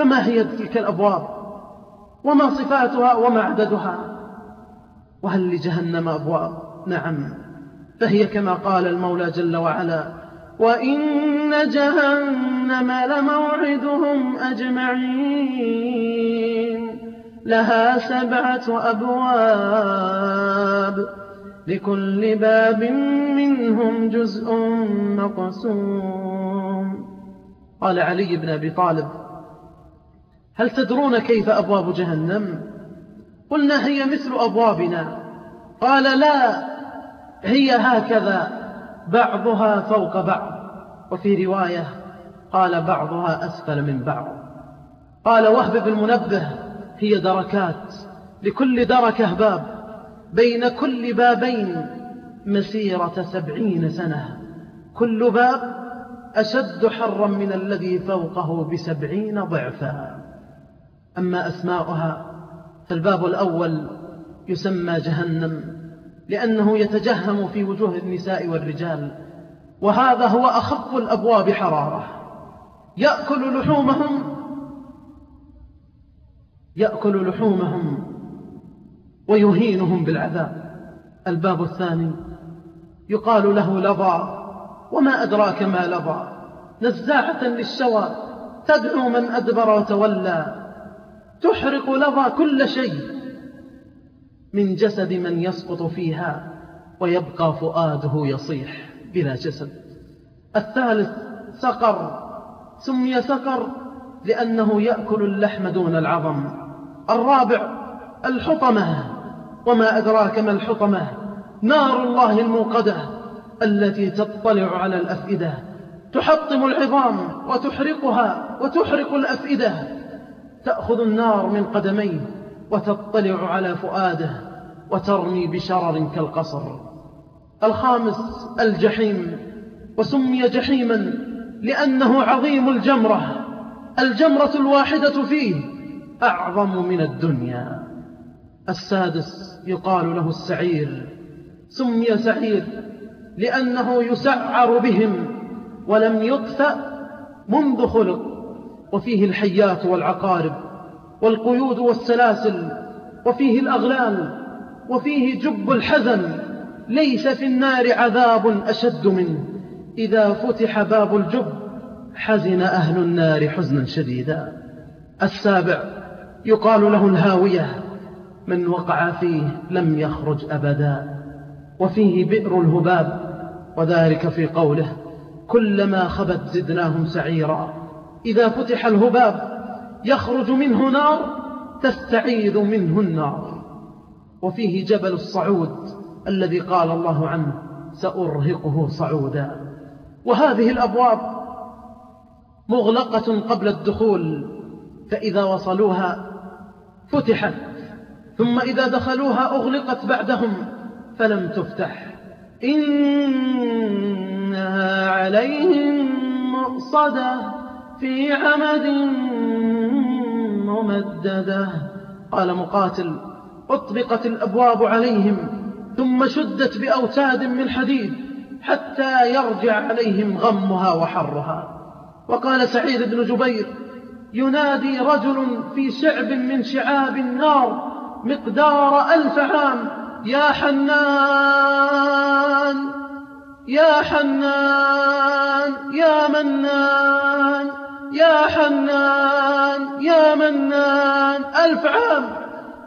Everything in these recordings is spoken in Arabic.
فما هي تلك الأبواب؟ وما صفاتها وما عددها؟ وهل لجهنم أبواب؟ نعم فهي كما قال المولى جل وعلا وإن جهنم لموعدهم أجمعين لها سبعة أبواب لكل باب منهم جزء مقسوم. قال علي بن أبي طالب هل تدرون كيف أبواب جهنم؟ قلنا هي مثل أبوابنا. قال لا هي هكذا بعضها فوق بعض. وفي رواية قال بعضها أسفل من بعض. قال وهب بن منبه هي دركات لكل دركة باب. بين كل بابين مسيرة سبعين سنة. كل باب أشد حرا من الذي فوقه بسبعين ضعفا. أما أسماؤها فالباب الأول يسمى جهنم لأنه يتجهم في وجوه النساء والرجال وهذا هو أخف الأبواب حرارة. يأكل لحومهم يأكل لحومهم ويهينهم بالعذاب. الباب الثاني يقال له لظى وما أدراك ما لظى. نزاعة للشوى تدعو من أدبر وتولى. تحرق لظى كل شيء من جسد من يسقط فيها ويبقى فؤاده يصيح بلا جسد. الثالث سقر. سمي سقر لأنه يأكل اللحم دون العظم. الرابع الحطمة. وما أدراك ما الحطمة؟ نار الله الموقدة التي تطلع على الأفئدة. تحطم العظام وتحرقها وتحرق الأفئدة. تأخذ النار من قدميه وتطلع على فؤاده وترمي بشرر كالقصر. الخامس الجحيم. وسمي جحيما لأنه عظيم الجمرة الجمرة الواحدة فيه أعظم من الدنيا. السادس يقال له السعير. سمي سعير لأنه يسعر بهم ولم يطفأ منذ خلق. وفيه الحيات والعقارب والقيود والسلاسل وفيه الأغلال وفيه جب الحزن ليس في النار عذاب أشد منه إذا فتح باب الجب حزن أهل النار حزنا شديدا السابع يقال له الهاوية من وقع فيه لم يخرج أبدا وفيه بئر الهباب وذلك في قوله كلما خبت زدناهم سعيرا إذا فتح الهباب يخرج منه نار تستعيذ منه النار. وفيه جبل الصعود الذي قال الله عنه سأرهقه صعودا. وهذه الأبواب مغلقة قبل الدخول فإذا وصلوها فتحت ثم إذا دخلوها أغلقت بعدهم فلم تفتح. إنها عليهم مؤصدة في عمد ممددة. قال مقاتل أطبقت الأبواب عليهم ثم شدت بأوتاد من حديد حتى يرجع عليهم غمها وحرها. وقال سعيد بن جبير ينادي رجل في شعب من شعاب النار مقدار ألف عام يا حنان يا حنان يا منان يا حنان يا منان ألف عام.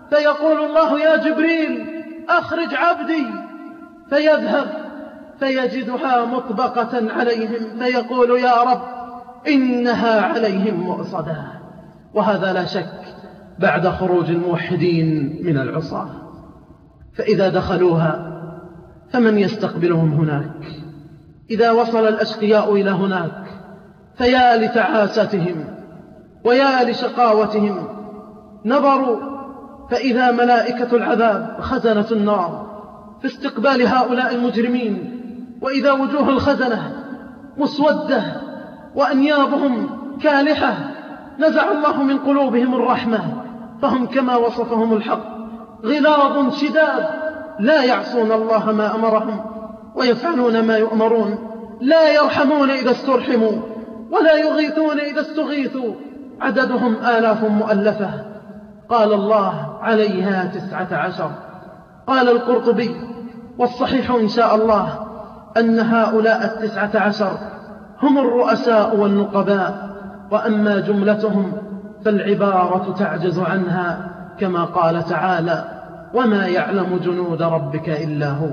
فيقول الله يا جبريل أخرج عبدي. فيذهب فيجدها مطبقة عليهم. فيقول يا رب إنها عليهم مؤصدة. وهذا لا شك بعد خروج الموحدين من العصاة. فإذا دخلوها فمن يستقبلهم هناك؟ إذا وصل الأشقياء إلى هناك فيا لتعاستهم ويا لشقاوتهم. نظروا فإذا ملائكة العذاب خزنة النار في استقبال هؤلاء المجرمين وإذا وجوه الخزنة مسودة وأنيابهم كالحة نزع الله من قلوبهم الرحمة فهم كما وصفهم الحق. غلاظ شداد لا يعصون الله ما أمرهم ويفعلون ما يؤمرون لا يرحمون إذا استرحموا. ولا يغيثون إذا استغيثوا. عددهم آلاف مؤلفة. قال الله عليها تسعة عشر. قال القرطبي والصحيح إن شاء الله أن هؤلاء التسعة عشر هم الرؤساء والنقباء وأما جملتهم فالعبارة تعجز عنها كما قال تعالى وما يعلم جنود ربك إلا هو.